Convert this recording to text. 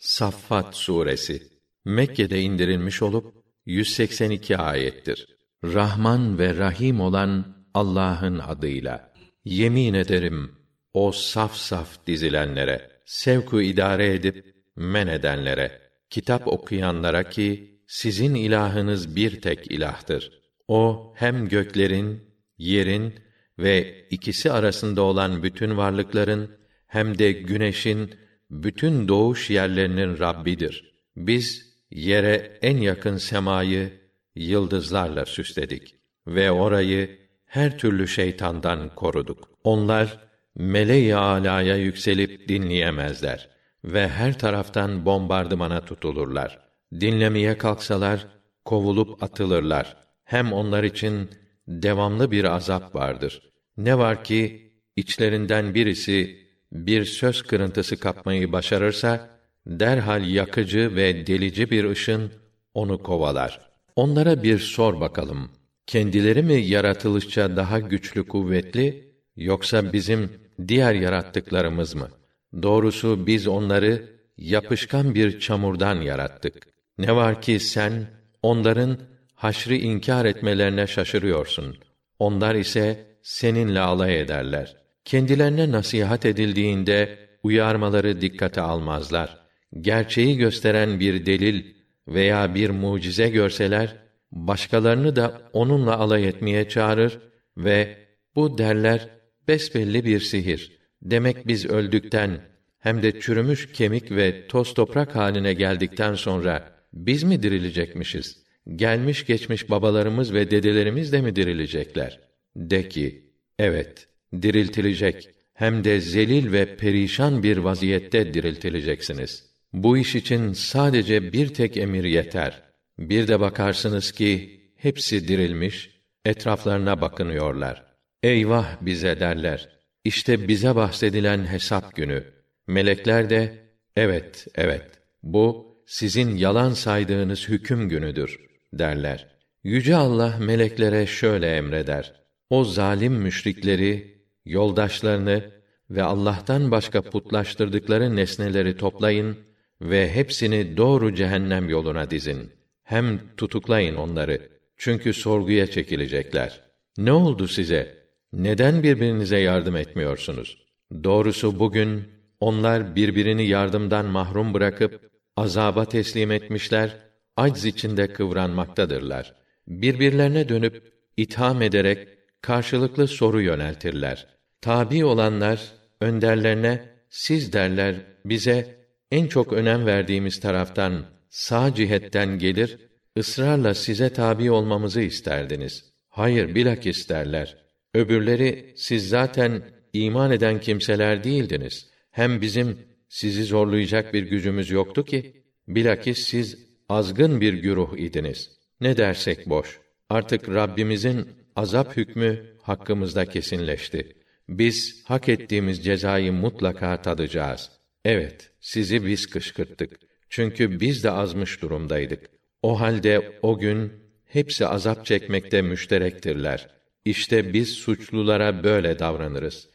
Saffat suresi Mekke'de indirilmiş olup 182 ayettir. Rahman ve Rahim olan Allah'ın adıyla yemin ederim o saf saf dizilenlere, sevku idare edip men edenlere, kitap okuyanlara ki sizin ilahınız bir tek ilahtır. O hem göklerin, yerin ve ikisi arasında olan bütün varlıkların hem de güneşin bütün doğuş yerlerinin Rabbidir. Biz yere en yakın semayı yıldızlarla süsledik ve orayı her türlü şeytandan koruduk. Onlar meleği alaya yükselip dinleyemezler ve her taraftan bombardımana tutulurlar. Dinlemeye kalksalar kovulup atılırlar. Hem onlar için devamlı bir azap vardır. Ne var ki içlerinden birisi bir söz kırıntısı kapmayı başarırsa derhal yakıcı ve delici bir ışın onu kovalar. Onlara bir sor bakalım. Kendileri mi yaratılışça daha güçlü kuvvetli yoksa bizim diğer yarattıklarımız mı? Doğrusu biz onları yapışkan bir çamurdan yarattık. Ne var ki sen onların haşrı inkar etmelerine şaşırıyorsun. Onlar ise seninle alay ederler. Kendilerine nasihat edildiğinde uyarmaları dikkate almazlar. Gerçeği gösteren bir delil veya bir mucize görseler başkalarını da onunla alay etmeye çağırır ve bu derler besbelli bir sihir. Demek biz öldükten hem de çürümüş kemik ve toz toprak haline geldikten sonra biz mi dirilecekmişiz? Gelmiş geçmiş babalarımız ve dedelerimiz de mi dirilecekler? De ki, evet, diriltilecek hem de zelil ve perişan bir vaziyette diriltileceksiniz. Bu iş için sadece bir tek emir yeter. Bir de bakarsınız ki hepsi dirilmiş, etraflarına bakınıyorlar. Eyvah bize derler. İşte bize bahsedilen hesap günü. Melekler de evet, evet. Bu sizin yalan saydığınız hüküm günüdür derler. Yüce Allah meleklere şöyle emreder: O zalim müşrikleri yoldaşlarını ve Allah'tan başka putlaştırdıkları nesneleri toplayın ve hepsini doğru cehennem yoluna dizin. Hem tutuklayın onları. Çünkü sorguya çekilecekler. Ne oldu size? Neden birbirinize yardım etmiyorsunuz? Doğrusu bugün onlar birbirini yardımdan mahrum bırakıp azaba teslim etmişler, acz içinde kıvranmaktadırlar. Birbirlerine dönüp itham ederek karşılıklı soru yöneltirler. Tabi olanlar önderlerine siz derler bize en çok önem verdiğimiz taraftan sağ cihetten gelir ısrarla size tabi olmamızı isterdiniz. Hayır bilakis derler. Öbürleri siz zaten iman eden kimseler değildiniz. Hem bizim sizi zorlayacak bir gücümüz yoktu ki bilakis siz azgın bir güruh idiniz. Ne dersek boş. Artık Rabbimizin azap hükmü hakkımızda kesinleşti. Biz hak ettiğimiz cezayı mutlaka tadacağız. Evet, sizi biz kışkırttık. Çünkü biz de azmış durumdaydık. O halde o gün hepsi azap çekmekte müşterektirler. İşte biz suçlulara böyle davranırız.